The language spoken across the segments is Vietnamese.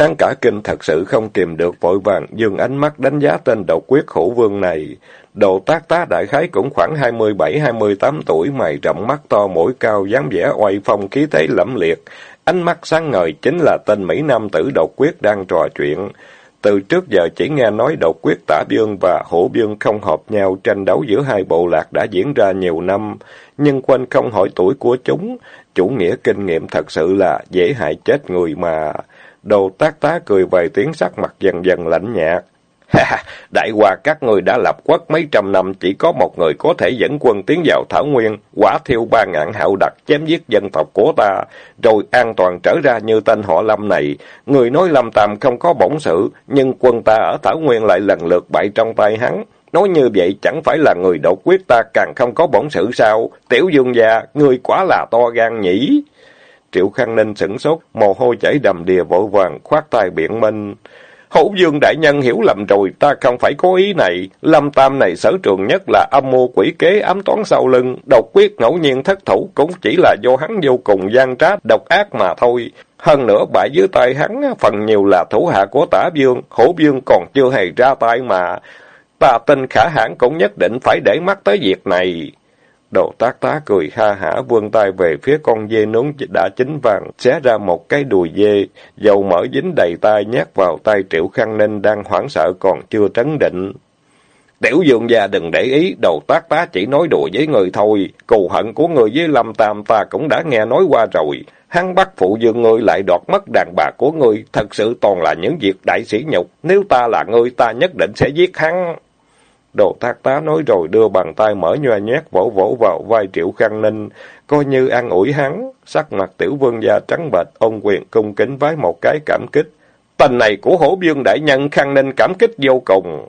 Hắn cả kinh thật sự không kìm được vội vàng, dương ánh mắt đánh giá tên độc quyết hữu vương này. Đồ tác tá đại khái cũng khoảng 27-28 tuổi, mày rậm mắt to, mũi cao, dáng vẻ oai phong khí thế lẫm liệt. Ánh mắt sáng ngời chính là tên Mỹ Nam tử độc quyết đang trò chuyện. Từ trước giờ chỉ nghe nói độc quyết tả biên và hổ biên không hợp nhau, tranh đấu giữa hai bộ lạc đã diễn ra nhiều năm, nhưng quên không hỏi tuổi của chúng. Chủ nghĩa kinh nghiệm thật sự là dễ hại chết người mà. Đồ tác tá cười vài tiếng sắc mặt dần dần lạnh nhạt. ha Đại hòa các người đã lập quốc mấy trăm năm chỉ có một người có thể dẫn quân tiến vào Thảo Nguyên, quả thiêu ba ngàn hạo đặc chém giết dân tộc của ta, rồi an toàn trở ra như tên họ Lâm này. Người nói Lâm Tam không có bổn sự, nhưng quân ta ở Thảo Nguyên lại lần lượt bại trong tay hắn. Nói như vậy chẳng phải là người độc quyết ta càng không có bổn sự sao? Tiểu dương gia, người quá là to gan nhỉ? Triệu Khang Ninh sửng sốt, mồ hôi chảy đầm đìa vội vàng, khoát tay biện minh. Hữu Dương đại nhân hiểu lầm rồi, ta không phải cố ý này. Lâm Tam này sở trường nhất là âm mưu quỷ kế ám toán sau lưng, độc quyết ngẫu nhiên thất thủ cũng chỉ là do hắn vô cùng gian trá, độc ác mà thôi. Hơn nữa bại dưới tay hắn, phần nhiều là thủ hạ của tả Dương, hữu Dương còn chưa hề ra tay mà. Ta tin khả hãn cũng nhất định phải để mắt tới việc này. Đồ tác tá cười ha hả vươn tay về phía con dê nướng đã chín vàng, xé ra một cái đùi dê, dầu mỡ dính đầy tay nhét vào tay Triệu Khang Ninh đang hoảng sợ còn chưa trấn định. Tiểu dương gia đừng để ý, đầu tác tá chỉ nói đùa với người thôi, cù hận của người với Lâm Tam ta cũng đã nghe nói qua rồi. Hắn bắt phụ dương ngươi lại đoạt mất đàn bà của ngươi, thật sự toàn là những việc đại sĩ nhục, nếu ta là ngươi ta nhất định sẽ giết hắn. Đồ thác tá nói rồi đưa bàn tay mở nhoa nhét vỗ vỗ vào vai Triệu Khang Ninh, coi như an ủi hắn. Sắc mặt tiểu vương gia trắng bệch, ông quyền cung kính vái một cái cảm kích. Tình này của hổ dương đại nhân Khang Ninh cảm kích vô cùng.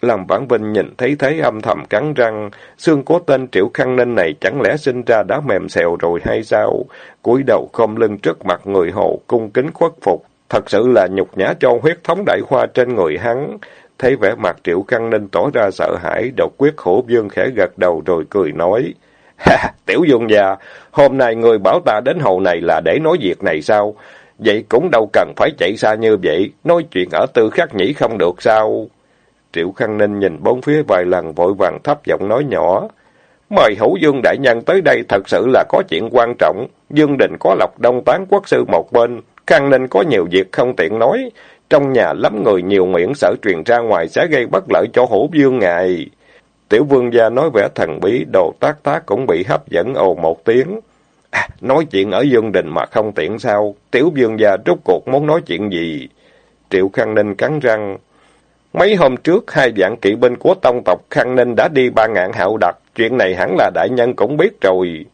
Làm Vãn Vinh nhìn thấy thế âm thầm cắn răng, xương cố tên Triệu Khang Ninh này chẳng lẽ sinh ra đã mềm xèo rồi hay sao? cúi đầu khom lưng trước mặt người hồ, cung kính khuất phục, thật sự là nhục nhã cho huyết thống đại hoa trên người hắn. Thấy vẻ mặt Triệu Căng Ninh tỏ ra sợ hãi, độc quyết hổ dương khẽ gật đầu rồi cười nói. Ha, tiểu dung già, hôm nay người bảo ta đến hầu này là để nói việc này sao? Vậy cũng đâu cần phải chạy xa như vậy, nói chuyện ở tư khắc nhĩ không được sao? Triệu Khăn Ninh nhìn bốn phía vài lần vội vàng thấp giọng nói nhỏ. Mời hữu dương đại nhân tới đây thật sự là có chuyện quan trọng. Dương đình có lộc đông tán quốc sư một bên, Khăn Ninh có nhiều việc không tiện nói. Trong nhà lắm người nhiều miệng sợ truyền ra ngoài sẽ gây bất lợi cho hổ dương ngài. Tiểu vương gia nói vẻ thần bí, đồ tác tác cũng bị hấp dẫn ồ một tiếng. À, nói chuyện ở dương đình mà không tiện sao? Tiểu vương gia rốt cuộc muốn nói chuyện gì? Triệu Khang Ninh cắn răng. Mấy hôm trước, hai vạn kỵ binh của tông tộc Khang Ninh đã đi ba ngạn hạo đặc. Chuyện này hẳn là đại nhân cũng biết rồi.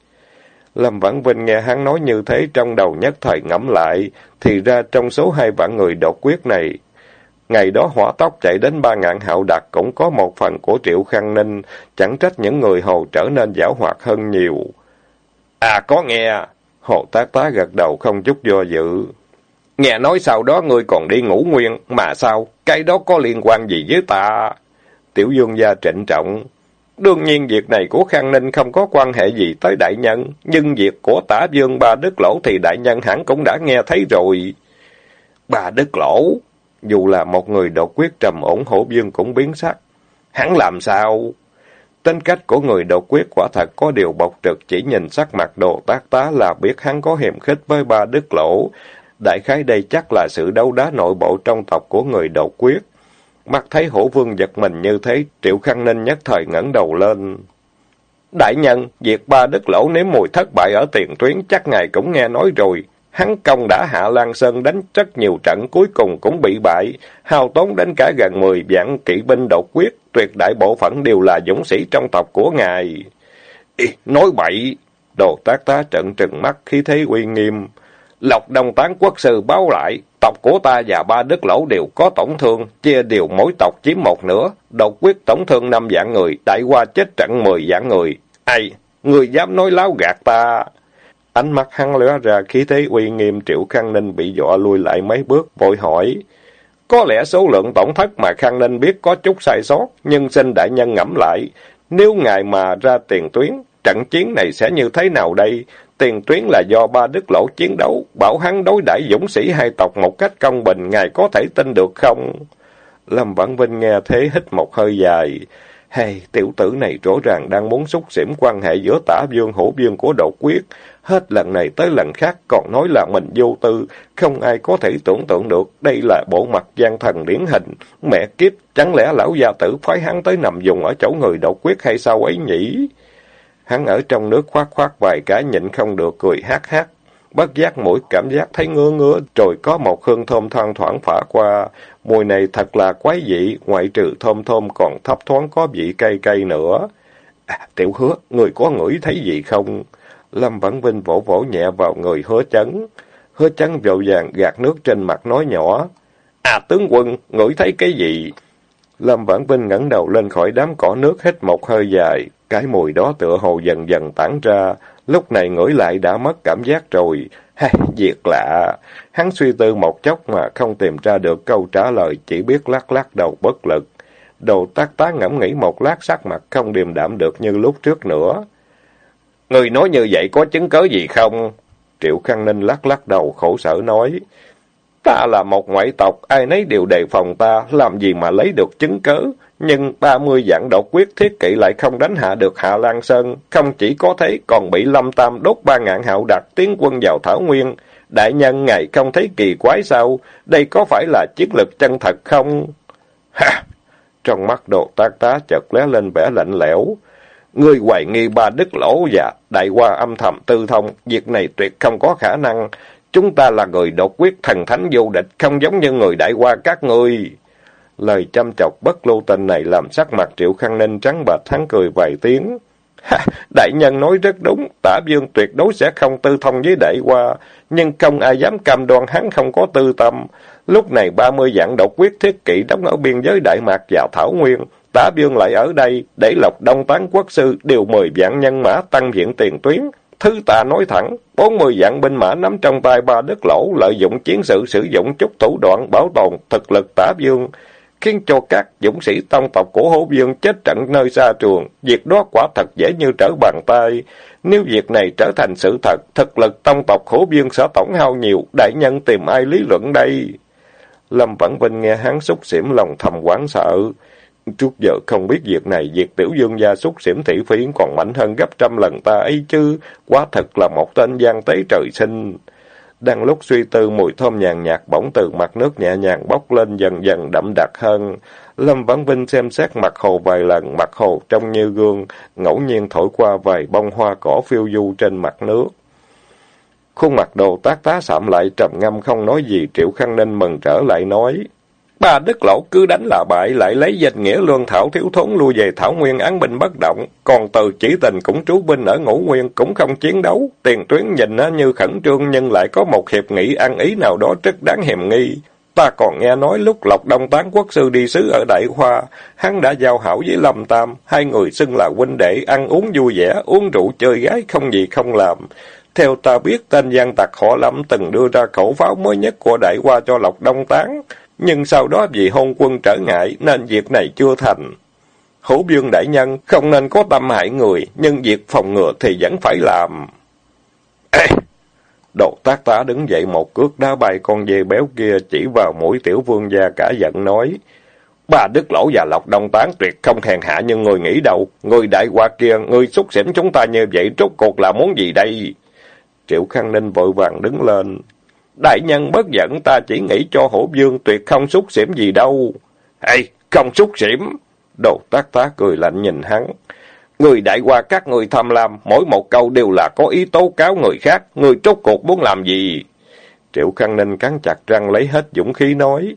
Lâm Vãn Vinh nghe hắn nói như thế trong đầu nhất thời ngẫm lại, thì ra trong số hai vạn người đột quyết này, ngày đó hỏa tốc chạy đến ba ngạn hạo đặc cũng có một phần của Triệu Khang Ninh, chẳng trách những người hồ trở nên giảo hoạt hơn nhiều. À có nghe, hồ tác tá gật đầu không chút do dự. Nghe nói sau đó ngươi còn đi ngủ nguyên, mà sao, cái đó có liên quan gì với ta? Tiểu dương gia trịnh trọng, Đương nhiên việc này của Khang Ninh không có quan hệ gì tới đại nhân, nhưng việc của tả dương ba Đức Lỗ thì đại nhân hẳn cũng đã nghe thấy rồi. Bà Đức Lỗ, dù là một người đột quyết trầm ổn hổ dương cũng biến sắc. Hắn làm sao? Tính cách của người đột quyết quả thật có điều bộc trực chỉ nhìn sắc mặt đồ tác tá là biết hắn có hiểm khích với ba Đức Lỗ. Đại khái đây chắc là sự đấu đá nội bộ trong tộc của người đột quyết. Mắt thấy hổ vương giật mình như thế, Triệu Khăn Ninh nhất thời ngẩng đầu lên. Đại nhân, việc ba đức lỗ nếm mùi thất bại ở tiền tuyến chắc ngài cũng nghe nói rồi. Hắn công đã hạ Lan Sơn đánh rất nhiều trận cuối cùng cũng bị bại, hao tốn đến cả gần mười vạn kỵ binh đột quyết, tuyệt đại bộ phận đều là dũng sĩ trong tộc của ngài. Ý, nói bậy! Đồ tác tá trận trừng mắt khí thế uy nghiêm. Lộc Đông Tán quốc sư báo lại, Tộc của ta và ba đức lỗ đều có tổn thương, chia đều mỗi tộc chiếm một nửa, đột quyết tổn thương năm vạn người, đại qua chết trận mười vạn người. Ai, người dám nói láo gạt ta? Ánh mắt hắn lóe ra khí thế uy nghiêm Triệu Khang Ninh bị dọa lui lại mấy bước, vội hỏi. Có lẽ số lượng tổn thất mà Khang Ninh biết có chút sai sót, nhưng xin đại nhân ngẫm lại, nếu ngài mà ra tiền tuyến, trận chiến này sẽ như thế nào đây? Tiền tuyến là do ba đức lỗ chiến đấu, bảo hắn đối đãi dũng sĩ hai tộc một cách công bình, ngài có thể tin được không? Lâm Vãn Vinh nghe thế hít một hơi dài. Hay, tiểu tử này rõ ràng đang muốn xúc xỉm quan hệ giữa tả vương hổ vương của đột quyết. Hết lần này tới lần khác còn nói là mình vô tư, không ai có thể tưởng tượng được đây là bộ mặt gian thần điển hình. Mẹ kiếp, chẳng lẽ lão gia tử phái hắn tới nằm dùng ở chỗ người độc quyết hay sao ấy nhỉ? Hắn ở trong nước khoát khoát vài cái nhịn không được cười hát hát. Bất giác mũi cảm giác thấy ngứa ngứa, rồi có một hương thơm thoang thoảng phả qua. Mùi này thật là quái dị, ngoại trừ thơm thơm còn thấp thoáng có vị cay cay nữa. À, tiểu hứa, người có ngửi thấy gì không? Lâm Vãn Vinh vỗ vỗ nhẹ vào người hứa chấn. Hứa chấn vội vàng gạt nước trên mặt nói nhỏ. À tướng quân, ngửi thấy cái gì? Lâm Vãn Vinh ngẩng đầu lên khỏi đám cỏ nước hít một hơi dài. Cái mùi đó tựa hồ dần dần tản ra. Lúc này ngửi lại đã mất cảm giác rồi. Hay, việc lạ. Hắn suy tư một chốc mà không tìm ra được câu trả lời, chỉ biết lắc lắc đầu bất lực. Đồ tác tá ngẫm nghĩ một lát sắc mặt không điềm đạm được như lúc trước nữa. Người nói như vậy có chứng cớ gì không? Triệu Khang Ninh lắc lắc đầu khổ sở nói. Ta là một ngoại tộc, ai nấy đều đề phòng ta, làm gì mà lấy được chứng cớ. Nhưng ba mươi dạng độc quyết thiết kỵ lại không đánh hạ được Hạ Lan Sơn. Không chỉ có thế, còn bị Lâm Tam đốt ba ngạn hạo đặt tiến quân vào Thảo Nguyên. Đại nhân ngài không thấy kỳ quái sao? Đây có phải là chiến lực chân thật không? Ha! Trong mắt đồ tác tá chợt lé lên vẻ lạnh lẽo. Ngươi hoài nghi ba đức lỗ và đại qua âm thầm tư thông, việc này tuyệt không có khả năng. Chúng ta là người đột quyết thần thánh vô địch, không giống như người đại qua các ngươi. Lời chăm chọc bất lưu tình này làm sắc mặt Triệu Khang Ninh trắng bệch hắn cười vài tiếng. Ha, đại nhân nói rất đúng, tả dương tuyệt đối sẽ không tư thông với đại qua, nhưng không ai dám cam đoan hắn không có tư tâm. Lúc này ba mươi dạng độc quyết thiết kỵ đóng ở biên giới Đại Mạc và Thảo Nguyên, tả dương lại ở đây, để lộc đông tán quốc sư điều mười vạn nhân mã tăng diện tiền tuyến. Thứ ta nói thẳng, bốn mươi dạng binh mã nắm trong tay ba đất lỗ, lợi dụng chiến sự sử dụng chút thủ đoạn bảo tồn thực lực tả dương, khiến cho các dũng sĩ tông tộc của hổ dương chết trận nơi xa trường. Việc đó quả thật dễ như trở bàn tay. Nếu việc này trở thành sự thật, thực lực tông tộc hổ dương sẽ tổng hao nhiều, đại nhân tìm ai lý luận đây? Lâm Vãn Vinh nghe hắn xúc xỉm lòng thầm quán sợ. Trước giờ không biết việc này, việc tiểu dương gia xúc xỉm thị phiến còn mạnh hơn gấp trăm lần ta ấy chứ, quá thật là một tên gian tế trời sinh. Đang lúc suy tư mùi thơm nhàn nhạt bỗng từ mặt nước nhẹ nhàng bốc lên dần dần đậm đặc hơn. Lâm văn Vinh xem xét mặt hồ vài lần, mặt hồ trông như gương, ngẫu nhiên thổi qua vài bông hoa cỏ phiêu du trên mặt nước. Khuôn mặt đồ tác tá sạm lại trầm ngâm không nói gì, Triệu Khăn Ninh mừng trở lại nói. Ba đức lỗ cứ đánh là bại, lại lấy danh nghĩa lương thảo thiếu thốn lui về thảo nguyên án binh bất động. Còn từ chỉ tình cũng trú binh ở ngũ nguyên, cũng không chiến đấu. Tiền tuyến nhìn nó như khẩn trương nhưng lại có một hiệp nghị ăn ý nào đó rất đáng hiểm nghi. Ta còn nghe nói lúc Lộc Đông Tán Quốc Sư đi sứ ở Đại Hoa, hắn đã giao hảo với Lâm Tam, hai người xưng là huynh đệ, ăn uống vui vẻ, uống rượu chơi gái không gì không làm. Theo ta biết, tên gian tặc họ Lâm từng đưa ra khẩu pháo mới nhất của Đại Hoa cho Lộc Đông Tán, nhưng sau đó vì hôn quân trở ngại nên việc này chưa thành. Hữu dương đại nhân không nên có tâm hại người, nhưng việc phòng ngừa thì vẫn phải làm. Ê! Đột tác tá đứng dậy một cước đá bay con dê béo kia chỉ vào mũi tiểu vương gia cả giận nói. Ba đức lỗ và lộc đông tán tuyệt không hèn hạ như người nghĩ đâu. Người đại qua kia, người xúc xỉm chúng ta như vậy, rốt cuộc là muốn gì đây? Triệu Khang Ninh vội vàng đứng lên. Đại nhân bất giận ta chỉ nghĩ cho hổ dương tuyệt không xúc xỉm gì đâu. Ê, không xúc xỉm. Đồ tác tá cười lạnh nhìn hắn. Người đại qua các người tham lam, mỗi một câu đều là có ý tố cáo người khác. Người trốt cuộc muốn làm gì? Triệu Khang Ninh cắn chặt răng lấy hết dũng khí nói.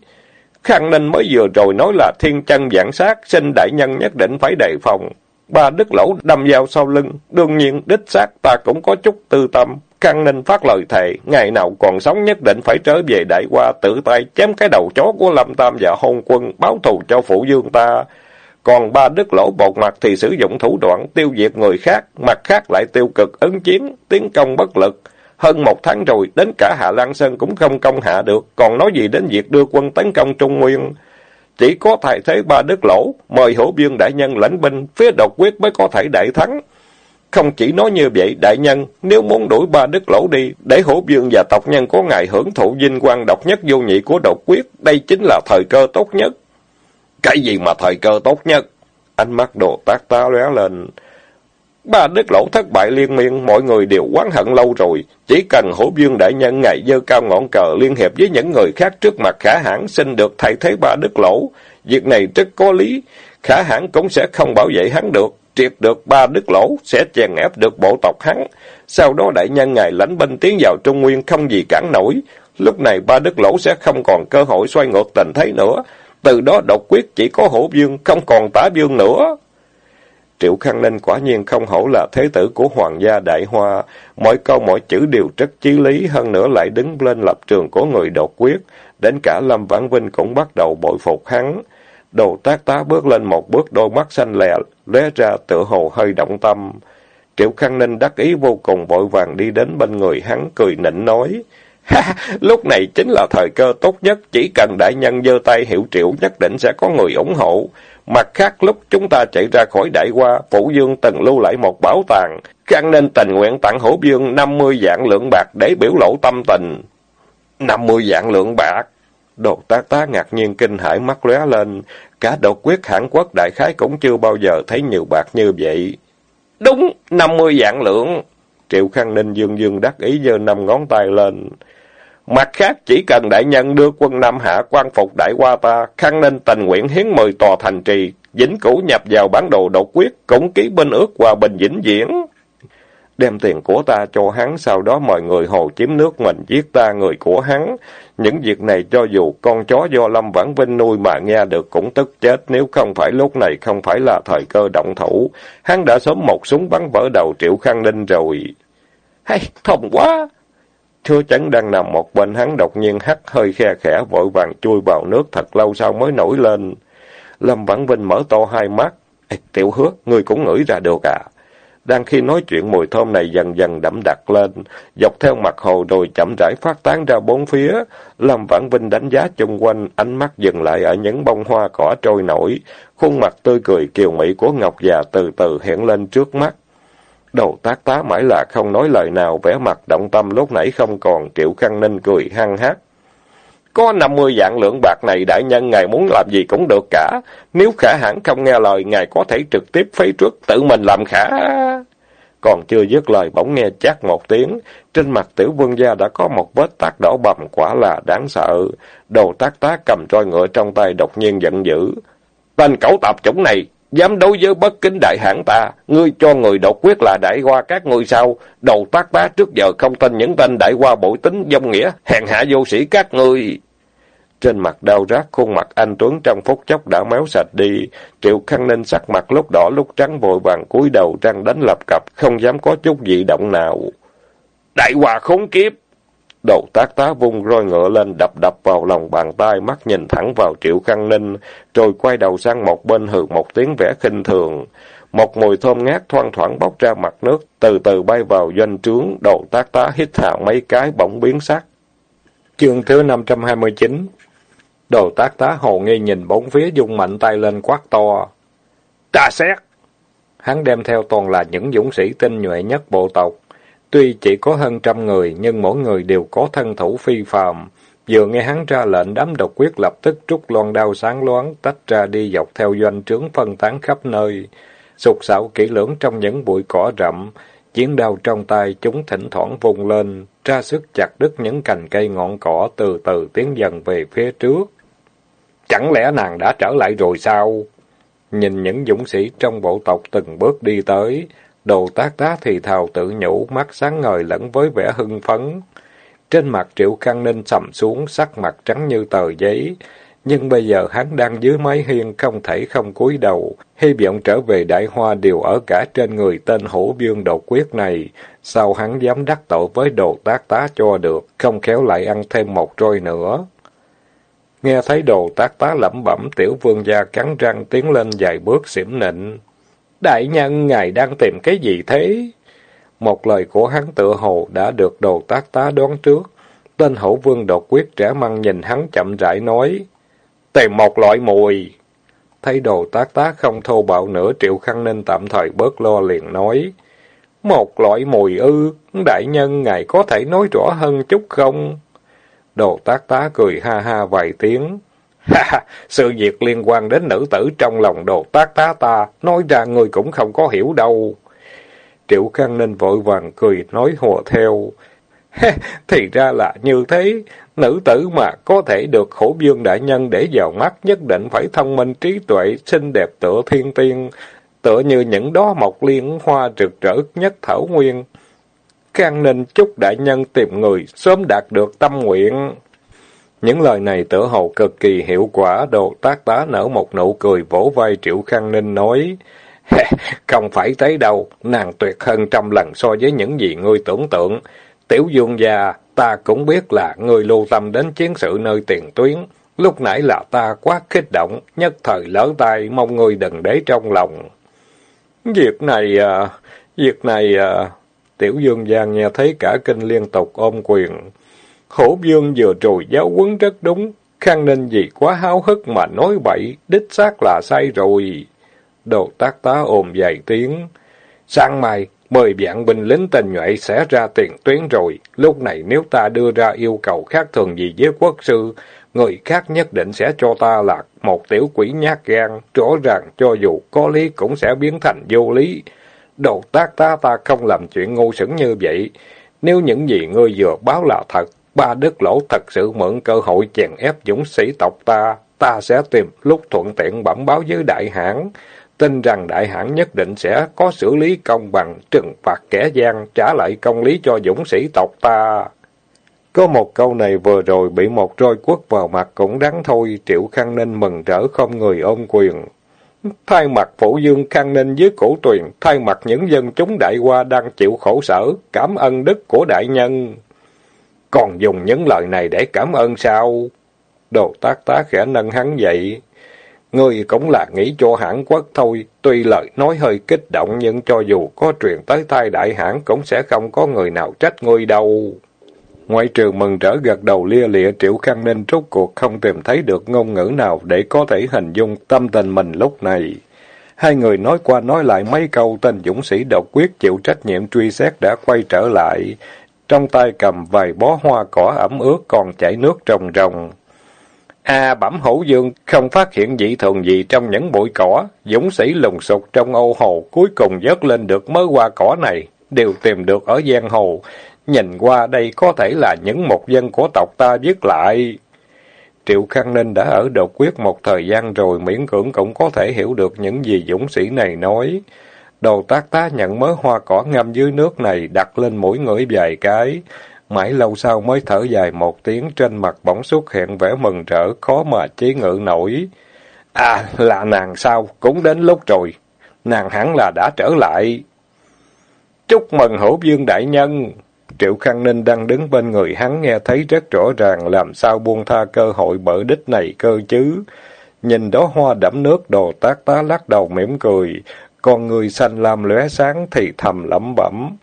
Khang Ninh mới vừa rồi nói là thiên chân giảng sát, xin đại nhân nhất định phải đề phòng. Ba đức lỗ đâm vào sau lưng, đương nhiên đích xác ta cũng có chút tư tâm. căn Ninh phát lời thề, ngày nào còn sống nhất định phải trở về đại qua tự tay chém cái đầu chó của Lâm Tam và hôn quân, báo thù cho phụ dương ta. Còn ba đức lỗ bột mặt thì sử dụng thủ đoạn tiêu diệt người khác, mặt khác lại tiêu cực ứng chiến, tiến công bất lực. Hơn một tháng rồi, đến cả Hạ Lan Sơn cũng không công hạ được, còn nói gì đến việc đưa quân tấn công Trung Nguyên. Chỉ có thay thế ba đức lỗ, mời hổ biên đại nhân lãnh binh, phía độc quyết mới có thể đại thắng. không chỉ nói như vậy, đại nhân, nếu muốn đuổi ba đức lỗ đi, để hổ biên và tộc nhân có ngày hưởng thụ vinh quang độc nhất vô nhị của độc quyết, đây chính là thời cơ tốt nhất. Cái gì mà thời cơ tốt nhất? Ánh mắt đồ tác tá lóe lên. Ba đức lỗ thất bại liên miên, mọi người đều oán hận lâu rồi. Chỉ cần hổ dương đại nhân ngày dơ cao ngọn cờ liên hiệp với những người khác trước mặt khả hãn xin được thay thế ba đức lỗ. Việc này rất có lý, khả hãn cũng sẽ không bảo vệ hắn được triệt được ba đức lỗ, sẽ chèn ép được bộ tộc hắn. Sau đó đại nhân ngài lãnh binh tiến vào Trung Nguyên không gì cản nổi. Lúc này ba đức lỗ sẽ không còn cơ hội xoay ngược tình thế nữa. Từ đó độc quyết chỉ có hổ dương, không còn tả dương nữa. Triệu Khang Ninh quả nhiên không hổ là thế tử của Hoàng gia Đại Hoa. Mỗi câu mỗi chữ đều rất chí lý, hơn nữa lại đứng lên lập trường của người độc quyết. Đến cả Lâm Vãn Vinh cũng bắt đầu bội phục hắn. Đồ tác tá bước lên một bước đôi mắt xanh lè, lóe ra tựa hồ hơi động tâm. Triệu Khang Ninh đắc ý vô cùng vội vàng đi đến bên người hắn cười nịnh nói. Ha, lúc này chính là thời cơ tốt nhất, chỉ cần đại nhân giơ tay hiệu triệu nhất định sẽ có người ủng hộ. Mặt khác lúc chúng ta chạy ra khỏi đại qua Phủ Dương từng lưu lại một bảo tàng, Khang Ninh tình nguyện tặng hổ dương 50 dạng lượng bạc để biểu lộ tâm tình. 50 dạng lượng bạc? Đột tá tá ngạc nhiên kinh hãi mắt lóe lên, cả độc quyết hãn quốc đại khái cũng chưa bao giờ thấy nhiều bạc như vậy. Đúng, năm mươi lượng. Triệu Khang Ninh dương dương đắc ý giơ năm ngón tay lên. Mặt khác, chỉ cần đại nhân đưa quân Nam Hạ quan phục đại qua ta, Khang Ninh tình nguyện hiến mời tòa thành trì, vĩnh cửu nhập vào bản đồ độc quyết, cũng ký binh ước hòa bình vĩnh viễn đem tiền của ta cho hắn, sau đó mọi người hồ chiếm nước mình giết ta người của hắn. Những việc này cho dù con chó do Lâm Vãn Vinh nuôi mà nghe được cũng tức chết, nếu không phải lúc này không phải là thời cơ động thủ. Hắn đã sớm một súng bắn vỡ đầu Triệu Khang Ninh rồi. Hay, thông quá! Thưa chắn đang nằm một bên hắn đột nhiên hắt hơi khe khẽ vội vàng chui vào nước thật lâu sau mới nổi lên. Lâm Vãn Vinh mở to hai mắt. Ê, tiểu hứa, người cũng ngửi ra được à? Đang khi nói chuyện mùi thơm này dần dần đậm đặc lên, dọc theo mặt hồ rồi chậm rãi phát tán ra bốn phía. Lâm Vãn Vinh đánh giá chung quanh, ánh mắt dừng lại ở những bông hoa cỏ trôi nổi. Khuôn mặt tươi cười kiều mỹ của Ngọc già từ từ hiện lên trước mắt. Đầu tác tá mãi là không nói lời nào, vẻ mặt động tâm lúc nãy không còn, Triệu Khăn Ninh cười hăng hát. Có năm mươi vạn lượng bạc này đại nhân ngài muốn làm gì cũng được cả. Nếu khả hãn không nghe lời, ngài có thể trực tiếp phế trước, tự mình làm khả. Còn chưa dứt lời bỗng nghe chát một tiếng, trên mặt tiểu vương gia đã có một vết tác đỏ bầm quả là đáng sợ. Đồ tác tá cầm roi ngựa trong tay đột nhiên giận dữ. Tên cẩu tạp chủng này, dám đối với bất kính đại hãn ta, ngươi cho người độc quyết là đại qua các ngươi sao? Đầu tác bá trước giờ không tin những tên đại qua bội tính dông nghĩa, hèn hạ vô sĩ các ngươi. Trên mặt đau rát, khuôn mặt anh Tuấn trong phút chốc đã méo sạch đi. Triệu Khăn Ninh sắc mặt lúc đỏ lúc trắng vội vàng cúi đầu răng đánh lập cập, không dám có chút gì động nào. Đại hòa khốn kiếp! Đầu tác tá vung roi ngựa lên đập đập vào lòng bàn tay, mắt nhìn thẳng vào Triệu Khăn Ninh, rồi quay đầu sang một bên hừ một tiếng vẻ khinh thường. Một mùi thơm ngát thoang thoảng bốc ra mặt nước, từ từ bay vào doanh trướng, đầu tác tá hít thào mấy cái bỗng biến sắc. Chương thứ 529 Đồ tác tá hồ nghi nhìn bốn phía dung mạnh tay lên quát to. Tra xét! Hắn đem theo toàn là những dũng sĩ tinh nhuệ nhất bộ tộc. Tuy chỉ có hơn trăm người, nhưng mỗi người đều có thân thủ phi phàm. Vừa nghe hắn ra lệnh đám độc quyết lập tức trút loan đao sáng loáng, tách ra đi dọc theo doanh trướng phân tán khắp nơi. Sục sạo kỹ lưỡng trong những bụi cỏ rậm, chiến đao trong tay chúng thỉnh thoảng vùng lên, ra sức chặt đứt những cành cây ngọn cỏ từ từ tiến dần về phía trước. Chẳng lẽ nàng đã trở lại rồi sao? Nhìn những dũng sĩ trong bộ tộc từng bước đi tới, đồ tác tá thì thào tự nhủ, mắt sáng ngời lẫn với vẻ hưng phấn. Trên mặt Triệu Khang Ninh sầm xuống, sắc mặt trắng như tờ giấy. Nhưng bây giờ hắn đang dưới mái hiên, không thể không cúi đầu. Hy vọng trở về đại hoa đều ở cả trên người tên hổ dương độc quyết này. Sao hắn dám đắc tội với đồ tác tá cho được, không khéo lại ăn thêm một roi nữa. Nghe thấy đồ tác tá lẩm bẩm, tiểu vương gia cắn răng tiến lên vài bước xỉm nịnh. Đại nhân, ngài đang tìm cái gì thế? Một lời của hắn tựa hồ đã được đồ tác tá đoán trước. Tên hậu vương đột quyết trẻ măng nhìn hắn chậm rãi nói. Tìm một loại mùi. Thấy đồ tác tá không thô bạo nữa, Triệu Khăn nên tạm thời bớt lo liền nói. Một loại mùi ư, đại nhân ngài có thể nói rõ hơn chút không? Đồ tác tá cười ha ha vài tiếng. Ha ha, sự việc liên quan đến nữ tử trong lòng đồ tác tá ta, nói ra người cũng không có hiểu đâu. Triệu Khang Ninh vội vàng cười nói hùa theo. Thì ra là như thế, nữ tử mà có thể được khổ dương đại nhân để vào mắt nhất định phải thông minh trí tuệ, xinh đẹp tựa thiên tiên, tựa như những đó mọc liên hoa rực rỡ nhất thảo nguyên. Khang Ninh chúc đại nhân tìm người, sớm đạt được tâm nguyện. Những lời này tựa hồ cực kỳ hiệu quả, đồ tác tá nở một nụ cười vỗ vai Triệu Khang Ninh nói, Không phải thế đâu, nàng tuyệt hơn trăm lần so với những gì ngươi tưởng tượng. Tiểu dương gia, ta cũng biết là ngươi lưu tâm đến chiến sự nơi tiền tuyến. Lúc nãy là ta quá kích động, nhất thời lỡ tay, mong ngươi đừng để trong lòng. Việc này, à, việc này, à, Tiểu Dương gia nghe thấy cả kinh liên tục ôm quyền. Hổ Dương vừa rồi giáo huấn rất đúng, khang nên gì quá háo hức mà nói bậy, đích xác là sai rồi. Đồ tác tá ôm vài tiếng. Sáng mai, mười vạn binh lính tình nhuệ sẽ ra tiền tuyến rồi. Lúc này nếu ta đưa ra yêu cầu khác thường gì với quốc sư, người khác nhất định sẽ cho ta là một tiểu quỷ nhát gan. Rõ ràng cho dù có lý cũng sẽ biến thành vô lý. Đồ tác tá ta không làm chuyện ngu xuẩn như vậy. Nếu những gì ngươi vừa báo là thật, ba đức lỗ thật sự mượn cơ hội chèn ép dũng sĩ tộc ta, ta sẽ tìm lúc thuận tiện bẩm báo với đại hãn tin rằng đại hãn nhất định sẽ có xử lý công bằng, trừng phạt kẻ gian, trả lại công lý cho dũng sĩ tộc ta. Có một câu này vừa rồi bị một roi quất vào mặt cũng đáng thôi, Triệu Khang Ninh mừng rỡ không người ôm quyền. Thay mặt Phủ dương Khang Ninh với cổ tuyền, thay mặt những dân chúng đại qua đang chịu khổ sở, cảm ơn đức của đại nhân. Còn dùng những lời này để cảm ơn sao? Đồ tác tá khẽ nâng hắn dậy. Ngươi cũng là nghĩ cho hãng quốc thôi, tuy lời nói hơi kích động nhưng cho dù có truyền tới tai đại hãng cũng sẽ không có người nào trách ngươi đâu. Ngoại trừ mừng rỡ gật đầu lia lịa Triệu Khang Ninh rốt cuộc không tìm thấy được ngôn ngữ nào để có thể hình dung tâm tình mình lúc này. Hai người nói qua nói lại mấy câu tên dũng sĩ độc quyết chịu trách nhiệm truy xét đã quay trở lại. Trong tay cầm vài bó hoa cỏ ẩm ướt còn chảy nước rồng rồng. A à, bẩm hữu dương không phát hiện dị thường gì trong những bụi cỏ, dũng sĩ lùng sục trong âu hồ cuối cùng dớt lên được mớ hoa cỏ này, đều tìm được ở giang hồ. Nhìn qua đây có thể là những một dân của tộc ta viết lại. Triệu Khang Ninh đã ở đột quyết một thời gian rồi miễn cưỡng cũng có thể hiểu được những gì dũng sĩ này nói. Đồ tác tá nhận mớ hoa cỏ ngâm dưới nước này đặt lên mũi ngửi vài cái, Mãi lâu sau mới thở dài một tiếng, trên mặt bỗng xuất hiện vẻ mừng rỡ, khó mà chế ngự nổi. À, là nàng sao? Cũng đến lúc rồi. Nàng hẳn là đã trở lại. Chúc mừng hữu dương đại nhân! Triệu Khang Ninh đang đứng bên người hắn nghe thấy rất rõ ràng làm sao buông tha cơ hội bở đích này cơ chứ. Nhìn đó hoa đẫm nước đồ tác tá lắc đầu mỉm cười, con người xanh lam lóe sáng thì thầm lẩm bẩm.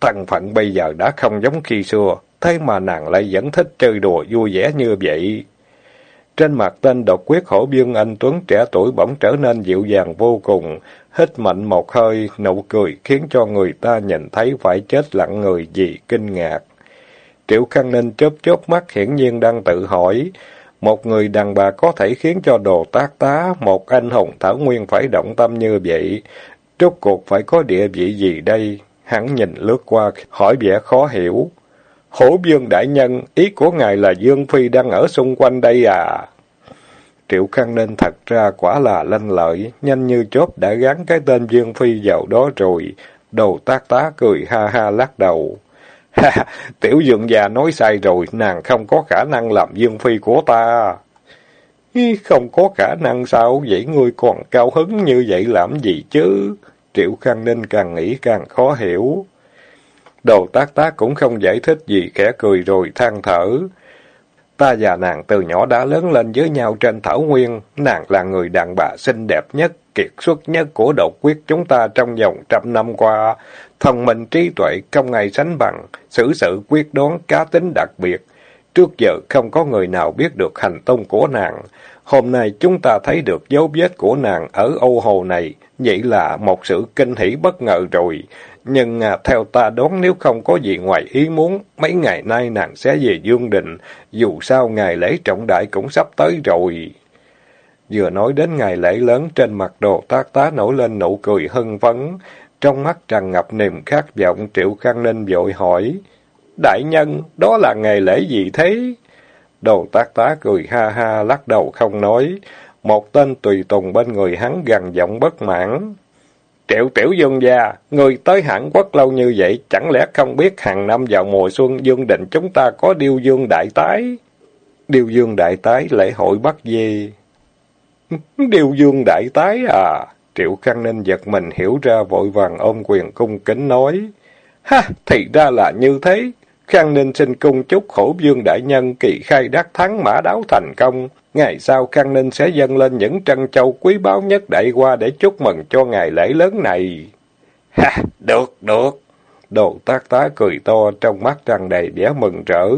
Thân phận bây giờ đã không giống khi xưa, thế mà nàng lại vẫn thích chơi đùa vui vẻ như vậy. Trên mặt tên độc quyết hổ biên anh Tuấn trẻ tuổi bỗng trở nên dịu dàng vô cùng, hít mạnh một hơi, nụ cười khiến cho người ta nhìn thấy phải chết lặng người vì kinh ngạc. Triệu Khang Ninh chớp chớp mắt hiển nhiên đang tự hỏi, một người đàn bà có thể khiến cho đồ tác tá, một anh hùng thảo nguyên phải động tâm như vậy, rốt cuộc phải có địa vị gì đây? Hắn nhìn lướt qua, hỏi vẻ khó hiểu. Hổ dương đại nhân, ý của ngài là Dương Phi đang ở xung quanh đây à? Triệu Khang Ninh thật ra quả là lanh lợi, nhanh như chớp đã gắn cái tên Dương Phi vào đó rồi. Đầu tác tá cười ha ha lắc đầu. Tiểu dương già nói sai rồi, nàng không có khả năng làm Dương Phi của ta. Không có khả năng sao, vậy ngươi còn cao hứng như vậy làm gì chứ? Triệu Khang Ninh càng nghĩ càng khó hiểu. Đồ tác tác cũng không giải thích gì, khẽ cười rồi than thở. Ta và nàng từ nhỏ đã lớn lên với nhau trên thảo nguyên, nàng là người đàn bà xinh đẹp nhất, kiệt xuất nhất của độc quyết chúng ta trong vòng trăm năm qua. Thông minh trí tuệ không ngày sánh bằng, xử sự quyết đoán cá tính đặc biệt. Trước giờ không có người nào biết được hành tung của nàng. Hôm nay chúng ta thấy được dấu vết của nàng ở Âu Hồ này, vậy là một sự kinh hỉ bất ngờ rồi. Nhưng à, theo ta đoán nếu không có gì ngoài ý muốn, mấy ngày nay nàng sẽ về Dương Định, dù sao ngày lễ trọng đại cũng sắp tới rồi. Vừa nói đến ngày lễ lớn trên mặt đồ tác tá nổi lên nụ cười hưng phấn, trong mắt tràn ngập niềm khát vọng Triệu Khang Ninh vội hỏi. Đại nhân, đó là ngày lễ gì thế? Đồ tác tá cười ha ha, lắc đầu không nói. Một tên tùy tùng bên người hắn gằn giọng bất mãn. Triệu tiểu dương gia, người tới hãng quốc lâu như vậy, chẳng lẽ không biết hàng năm vào mùa xuân dương định chúng ta có điêu dương đại tái? Điêu dương đại tái lễ hội bắt di. Điêu dương đại tái à? Triệu Khang Ninh giật mình hiểu ra vội vàng ôm quyền cung kính nói. Ha, thì ra là như thế. Khang Ninh xin cung chúc khổ dương đại nhân kỳ khai đắc thắng mã đáo thành công. Ngày sau Khang Ninh sẽ dâng lên những trân châu quý báu nhất đại qua để chúc mừng cho ngày lễ lớn này. Ha, được, được. Đồ tác tá cười to trong mắt tràn đầy vẻ mừng rỡ.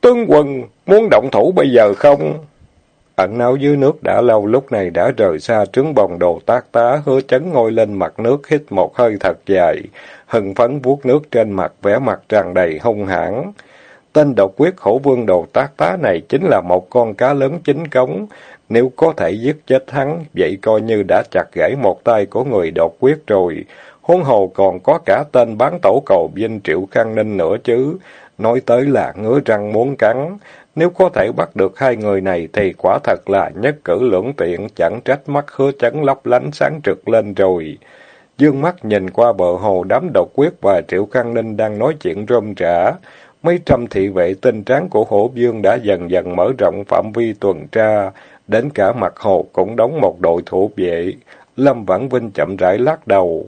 Tướng quân, muốn động thủ bây giờ không? Ẩn náu dưới nước đã lâu lúc này đã rời xa trướng bồng đồ tác tá, hứa chấn ngồi lên mặt nước hít một hơi thật dài, hừng phấn vuốt nước trên mặt vẻ mặt tràn đầy hung hãn. Tên độc quyết khổ vương đồ tác tá này chính là một con cá lớn chính cống. Nếu có thể giết chết hắn, vậy coi như đã chặt gãy một tay của người độc quyết rồi. Huống hồ còn có cả tên bán tổ cầu Vinh Triệu Khang Ninh nữa chứ. Nói tới là ngứa răng muốn cắn. Nếu có thể bắt được hai người này thì quả thật là nhất cử lưỡng tiện, chẳng trách mắt hứa chấn lấp lánh sáng trực lên rồi. Dương mắt nhìn qua bờ hồ đám độc quyết và Triệu Khang Ninh đang nói chuyện rôm rã. Mấy trăm thị vệ tinh tráng của hổ dương đã dần dần mở rộng phạm vi tuần tra, đến cả mặt hồ cũng đóng một đội thủ vệ. Lâm Vãn Vinh chậm rãi lắc đầu.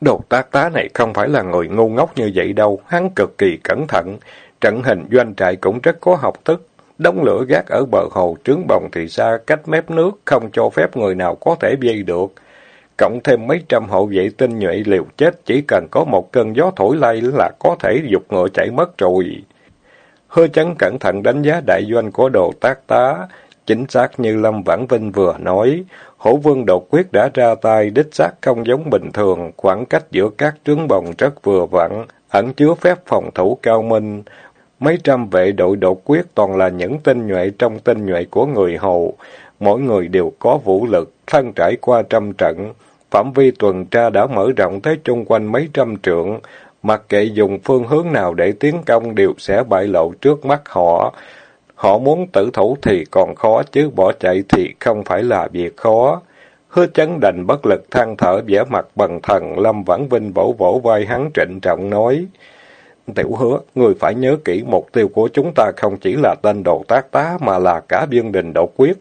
Đồ tác tá này không phải là người ngu ngốc như vậy đâu, hắn cực kỳ cẩn thận. Trận hình doanh trại cũng rất có học thức. Đóng lửa gác ở bờ hồ trướng bồng thì xa cách mép nước, không cho phép người nào có thể dây được. Cộng thêm mấy trăm hộ vệ tinh nhuệ liều chết, chỉ cần có một cơn gió thổi lay là có thể dục ngựa chạy mất rồi. Hứa chấn cẩn thận đánh giá đại doanh của đồ tác tá, chính xác như Lâm Vãn Vinh vừa nói, hổ vương đột quyết đã ra tay đích xác không giống bình thường, khoảng cách giữa các trướng bồng rất vừa vặn, ẩn chứa phép phòng thủ cao minh. Mấy trăm vệ đội đột quyết toàn là những tinh nhuệ trong tinh nhuệ của người hầu, mỗi người đều có vũ lực, thân trải qua trăm trận. Phạm vi tuần tra đã mở rộng tới chung quanh mấy trăm trượng, mặc kệ dùng phương hướng nào để tiến công đều sẽ bại lộ trước mắt họ. Họ muốn tử thủ thì còn khó, chứ bỏ chạy thì không phải là việc khó. Hứa chấn đành bất lực than thở vẻ mặt bằng thần, Lâm Vãn Vinh vỗ vỗ vai hắn trịnh trọng nói. Tiểu hứa, người phải nhớ kỹ mục tiêu của chúng ta không chỉ là tên đồ tác tá mà là cả viên đình độc quyết.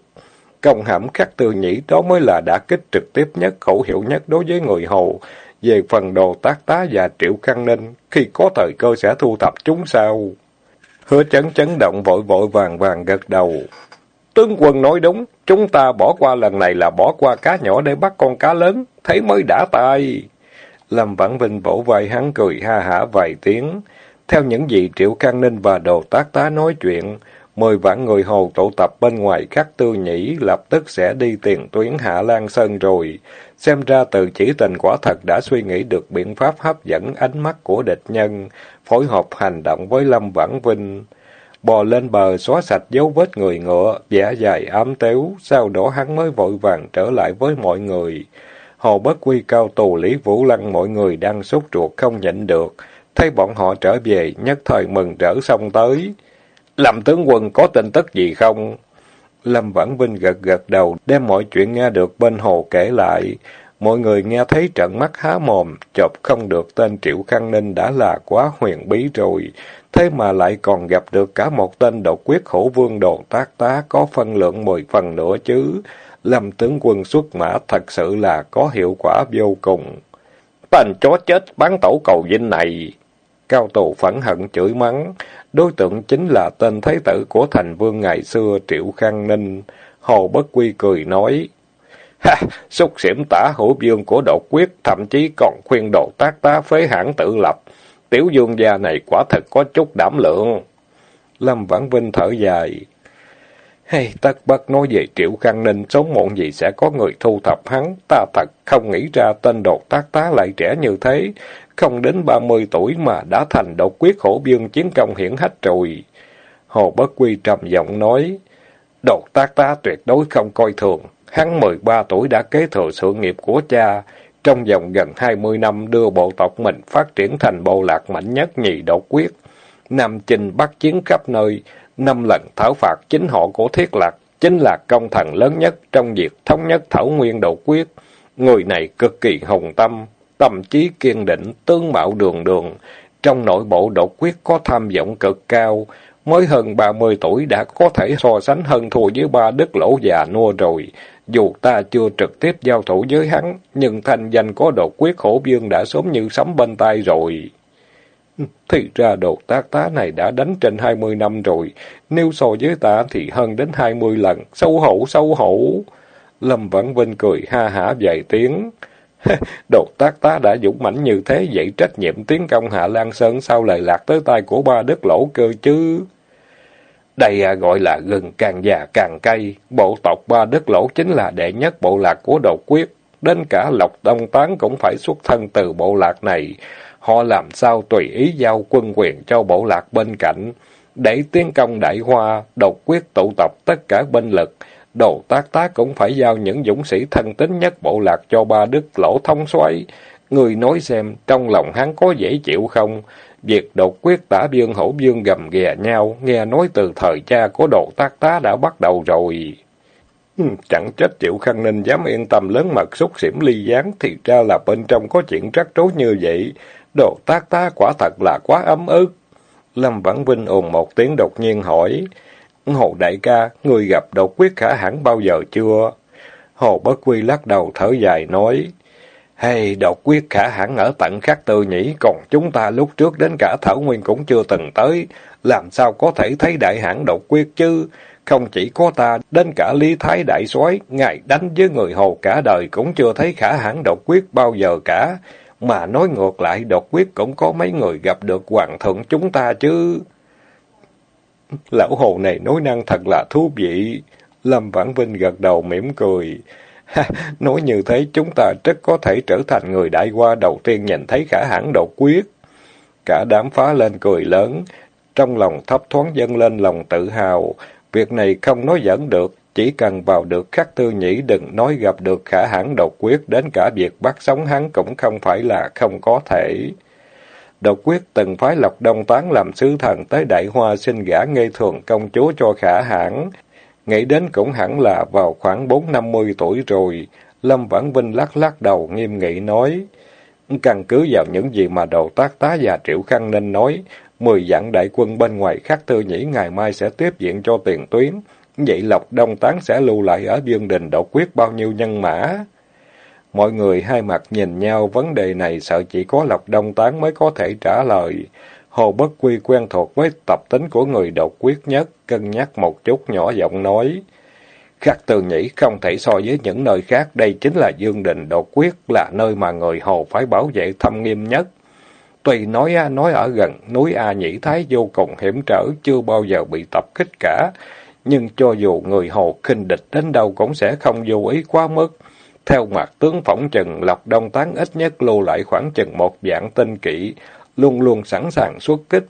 Công hãm khắc tư nhĩ đó mới là đã kích trực tiếp nhất, khẩu hiệu nhất đối với người Hồ. Về phần đồ tác tá và triệu khăn ninh, khi có thời cơ sẽ thu thập chúng sao? Hứa chấn chấn động vội vội vàng vàng gật đầu. Tướng quân nói đúng, chúng ta bỏ qua lần này là bỏ qua cá nhỏ để bắt con cá lớn, thấy mới đã tay. Lâm Vãn Vinh vỗ vai hắn cười ha hả vài tiếng. Theo những gì Triệu Khang Ninh và Đồ Tác Tá nói chuyện, mười vạn người Hồ tụ tập bên ngoài khắc tư nhĩ lập tức sẽ đi tiền tuyến Hạ Lan Sơn rồi. Xem ra từ chỉ tình quả thật đã suy nghĩ được biện pháp hấp dẫn ánh mắt của địch nhân, phối hợp hành động với Lâm Vãn Vinh. Bò lên bờ xóa sạch dấu vết người ngựa, vẻ dài ám tếu sau đó hắn mới vội vàng trở lại với mọi người. Hồ Bất Quy cao tù Lý Vũ Lăng mọi người đang sốt ruột không nhịn được, thấy bọn họ trở về, nhất thời mừng rỡ xong tới. Lâm tướng quân có tin tức gì không? Lâm Vãn Vinh gật gật đầu, đem mọi chuyện nghe được bên hồ kể lại. Mọi người nghe thấy trận mắt há mồm, chộp không được tên Triệu Khang Ninh đã là quá huyền bí rồi. Thế mà lại còn gặp được cả một tên độc quyết hổ vương đồ tác tá có phân lượng mười phần nữa chứ. Lâm tướng quân xuất mã thật sự là có hiệu quả vô cùng. Tên chó chết bán tổ cầu dinh này! Cao tù phẫn hận chửi mắng. Đối tượng chính là tên thái tử của thành vương ngày xưa Triệu Khang Ninh. Hồ Bất Quy cười nói. Ha! Xúc xỉm tả hữu dương của đột quyết, thậm chí còn khuyên đồ tác tá phế hãng tự lập. Tiểu dương gia này quả thật có chút đảm lượng. Lâm Vãn Vinh thở dài. Hay tất bất nói về Triệu Khang Ninh, sớm muộn gì sẽ có người thu thập hắn. Ta thật không nghĩ ra tên đột tác tá lại trẻ như thế. Không đến ba mươi tuổi mà đã thành độc quyết hổ biên chiến công hiển hách rồi. Hồ Bất Quy trầm giọng nói, đột tác ta tuyệt đối không coi thường. Hắn mười ba tuổi đã kế thừa sự nghiệp của cha. Trong vòng gần hai mươi năm đưa bộ tộc mình phát triển thành bộ lạc mạnh nhất nhì độc quyết. Nam chinh bắt chiến khắp nơi, năm lần thảo phạt chính họ của Thiết Lạc, chính là công thần lớn nhất trong việc thống nhất thảo nguyên độc quyết. Người này cực kỳ hùng tâm, tâm trí kiên định, tướng mạo đường đường. Trong nội bộ đột quyết có tham vọng cực cao, mới hơn ba mươi tuổi đã có thể so sánh hơn thua với ba đức lỗ già nua rồi. Dù ta chưa trực tiếp giao thủ với hắn, nhưng thanh danh có đột quyết hổ vương đã sớm như sấm bên tay rồi. Thì ra đột tác tá này đã đánh trên hai mươi năm rồi, nếu so với ta thì hơn đến hai mươi lần, sâu hổ sâu hổ. Lâm Vãn Vinh cười ha hả vài tiếng. đột tác tá đã dũng mãnh như thế, vậy trách nhiệm tiến công Hạ Lan Sơn sau lời lạc tới tay của ba đức lỗ cơ chứ? Đây à, gọi là gừng càng già càng cay. Bộ tộc ba Đức lỗ chính là đệ nhất bộ lạc của đột quyết. Đến cả Lộc Đông Tán cũng phải xuất thân từ bộ lạc này. Họ làm sao tùy ý giao quân quyền cho bộ lạc bên cạnh. Để tiến công đại hoa, đột quyết tụ tập tất cả binh lực. Đồ tác tá cũng phải giao những dũng sĩ thân tín nhất bộ lạc cho ba đức lỗ thông xoáy. Người nói xem, trong lòng hắn có dễ chịu không? Việc đột quyết tả biên hổ dương gầm ghè nhau, nghe nói từ thời cha của đồ tác tá đã bắt đầu rồi. Ừ, chẳng trách Triệu Khăn Ninh dám yên tâm lớn mật xúc xỉm ly gián, thì ra là bên trong có chuyện rắc rối như vậy. Đồ tác tá quả thật là quá ấm ức. Lâm Vãn Vinh ồn một tiếng đột nhiên hỏi, Hồ đại ca, người gặp đột quyết khả hẳn bao giờ chưa? Hồ Bất Quy lắc đầu thở dài nói, hay độc quyết khả hẳn ở tận khắc tư nhỉ, còn chúng ta lúc trước đến cả Thảo Nguyên cũng chưa từng tới, làm sao có thể thấy đại hãn độc quyết chứ? Không chỉ có ta, đến cả Lý Thái Đại soái ngài đánh với người Hồ cả đời cũng chưa thấy khả hãn độc quyết bao giờ cả. Mà nói ngược lại, độc quyết cũng có mấy người gặp được hoàng thượng chúng ta chứ. Lão Hồ này nói năng thật là thú vị. Lâm Vãn Vinh gật đầu mỉm cười. nói như thế chúng ta rất có thể trở thành người đại qua đầu tiên nhìn thấy khả hãn độc quyết. Cả đám phá lên cười lớn, trong lòng thấp thoáng dâng lên lòng tự hào. Việc này không nói dẫn được, chỉ cần vào được khắc tư nhĩ đừng nói gặp được khả hãn độc quyết, đến cả việc bắt sống hắn cũng không phải là không có thể. Độc quyết từng phái Lộc Đông Tán làm sứ thần tới Đại Hoa xin gả ngây thường công chúa cho khả hãn, Nghĩ đến cũng hẳn là vào khoảng bốn năm mươi tuổi rồi. Lâm Vãn Vinh lắc lắc đầu nghiêm nghị nói. Căn cứ vào những gì mà đầu tác tá và Triệu Khăn nên nói, mười vạn đại quân bên ngoài khắc tư nhĩ ngày mai sẽ tiếp diện cho tiền tuyến. Vậy Lộc Đông Tán sẽ lưu lại ở Dương Đình độc quyết bao nhiêu nhân mã? Mọi người hai mặt nhìn nhau, vấn đề này sợ chỉ có Lộc Đông Tán mới có thể trả lời. Hồ Bất Quy quen thuộc với tập tính của người độc quyết nhất, cân nhắc một chút nhỏ giọng nói. Khắc Từ Nhĩ không thể so với những nơi khác, đây chính là Dương Đình độc quyết, là nơi mà người Hồ phải bảo vệ thâm nghiêm nhất. tùy nói nói ở gần núi A Nhĩ Thái vô cùng hiểm trở, chưa bao giờ bị tập kích cả, nhưng cho dù người Hồ khinh địch đến đâu cũng sẽ không vô ý quá mức. Theo mặt tướng phỏng chừng, Lộc Đông Tán ít nhất lưu lại khoảng chừng một dạng tinh kỵ, luôn luôn sẵn sàng xuất kích.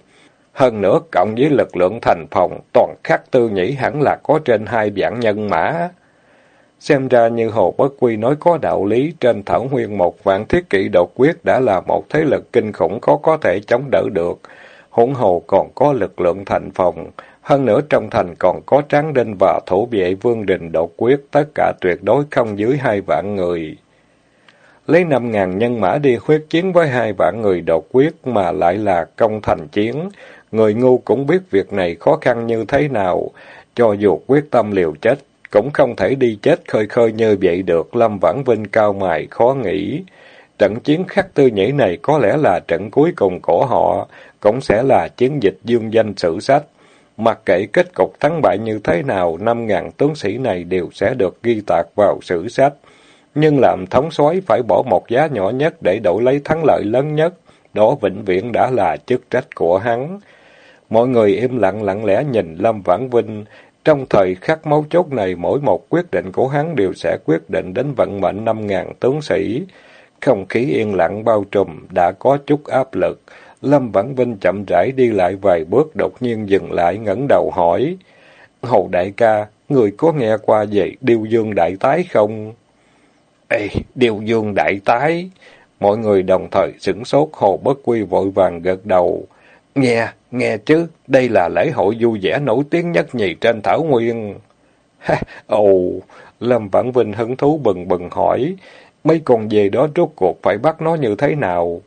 Hơn nữa, cộng với lực lượng thành phòng, toàn khắc tư nhĩ hẳn là có trên hai vạn nhân mã. Xem ra như Hồ Bất Quy nói có đạo lý, trên thảo nguyên một vạn thiết kỵ đột quyết đã là một thế lực kinh khủng có có thể chống đỡ được. Hỗn hồ còn có lực lượng thành phòng, hơn nữa trong thành còn có tráng đinh và thủ vệ vương đình độc quyết, tất cả tuyệt đối không dưới hai vạn người lấy năm ngàn nhân mã đi khuyết chiến với hai vạn người độc quyết mà lại là công thành chiến. Người ngu cũng biết việc này khó khăn như thế nào, cho dù quyết tâm liều chết, cũng không thể đi chết khơi khơi như vậy được, Lâm Vãn Vinh cao mài khó nghĩ. Trận chiến khắc tư nhĩ này có lẽ là trận cuối cùng của họ, cũng sẽ là chiến dịch dương danh sử sách. Mặc kệ kết cục thắng bại như thế nào, năm ngàn tướng sĩ này đều sẽ được ghi tạc vào sử sách. Nhưng làm thống soái phải bỏ một giá nhỏ nhất để đổi lấy thắng lợi lớn nhất, đó vĩnh viễn đã là chức trách của hắn. Mọi người im lặng lặng lẽ nhìn Lâm Vãn Vinh, Trong thời khắc mấu chốt này, mỗi một quyết định của hắn đều sẽ quyết định đến vận mệnh năm ngàn tướng sĩ. Không khí yên lặng bao trùm, đã có chút áp lực. Lâm Vãn Vinh chậm rãi đi lại vài bước đột nhiên dừng lại ngẩng đầu hỏi. Hồ đại ca, người có nghe qua về Điêu Dương Đại Tái không? Ê, Điêu Dương Đại Tái! Mọi người đồng thời sửng sốt Hồ Bất Quy vội vàng gật đầu. Nghe, nghe chứ, đây là lễ hội vui vẻ nổi tiếng nhất nhì trên Thảo Nguyên. Ha, ồ, Lâm Vãn Vinh hứng thú bừng bừng hỏi, mấy con về đó rốt cuộc phải bắt nó như thế nào?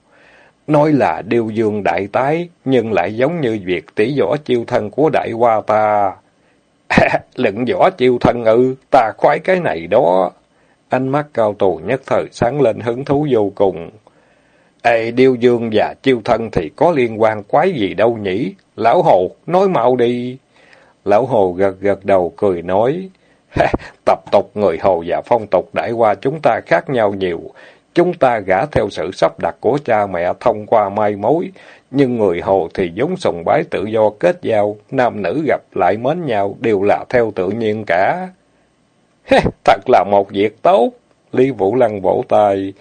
Nói là điêu dương đại tái, nhưng lại giống như việc tỷ võ chiêu thân của đại hoa ta. À, lựng võ chiêu thân ư, ta khoái cái này đó. Ánh mắt cao tù nhất thời sáng lên hứng thú vô cùng. Ê, điêu dương và chiêu thân thì có liên quan quái gì đâu nhỉ? Lão Hồ, nói mau đi. Lão Hồ gật gật đầu cười nói. Tập tục người Hồ và phong tục đại qua chúng ta khác nhau nhiều. Chúng ta gả theo sự sắp đặt của cha mẹ thông qua mai mối, nhưng người Hồ thì giống sùng bái tự do kết giao, nam nữ gặp lại mến nhau đều là theo tự nhiên cả. Thật là một việc tốt, Lý Vũ Lăng vỗ tay.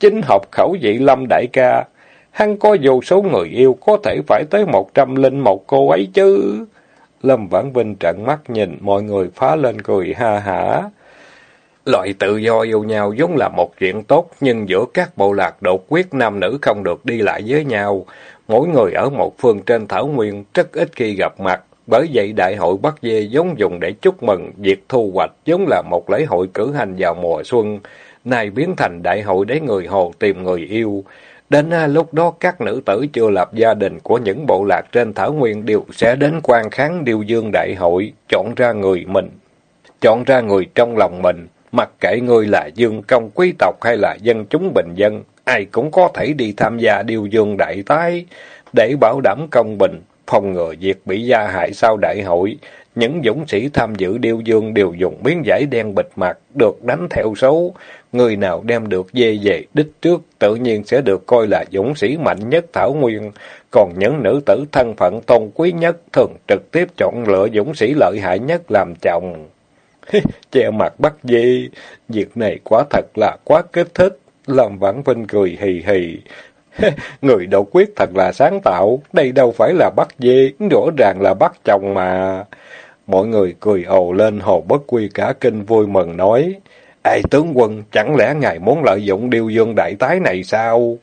Chính học khẩu vị lâm đại ca, hắn có vô số người yêu có thể phải tới một trăm linh một cô ấy chứ. Lâm Vãn Vinh trận mắt nhìn, mọi người phá lên cười ha hả. Loại tự do yêu nhau vốn là một chuyện tốt, nhưng giữa các bộ lạc đột quyết nam nữ không được đi lại với nhau. Mỗi người ở một phương trên thảo nguyên rất ít khi gặp mặt. Bởi vậy đại hội Bắc Dê giống dùng để chúc mừng việc thu hoạch giống là một lễ hội cử hành vào mùa xuân. nay biến thành đại hội để người Hồ tìm người yêu. Đến à, lúc đó các nữ tử chưa lập gia đình của những bộ lạc trên Thảo Nguyên đều sẽ đến quan kháng điều dương đại hội, chọn ra người mình. Chọn ra người trong lòng mình, Mặc kệ ngươi là dương công quý tộc hay là dân chúng bình dân, ai cũng có thể đi tham gia điều dương đại tái, để bảo đảm công bình, phòng ngừa việc bị gia hại sau đại hội. Những dũng sĩ tham dự điêu dương đều dùng miếng giải đen bịt mặt, được đánh theo số. Người nào đem được dê về đích trước, tự nhiên sẽ được coi là dũng sĩ mạnh nhất Thảo Nguyên. Còn những nữ tử thân phận tôn quý nhất thường trực tiếp chọn lựa dũng sĩ lợi hại nhất làm chồng che mặt bắt dê, việc này quá thật là quá kích thích. Làm vãn vinh cười hì hì. Người đậu quyết thật là sáng tạo, đây đâu phải là bắt dê, rõ ràng là bắt chồng mà. Mọi người cười ồ lên hồ bất quy cả kinh vui mừng nói. Ê tướng quân, chẳng lẽ ngài muốn lợi dụng điều dương đại tái này sao?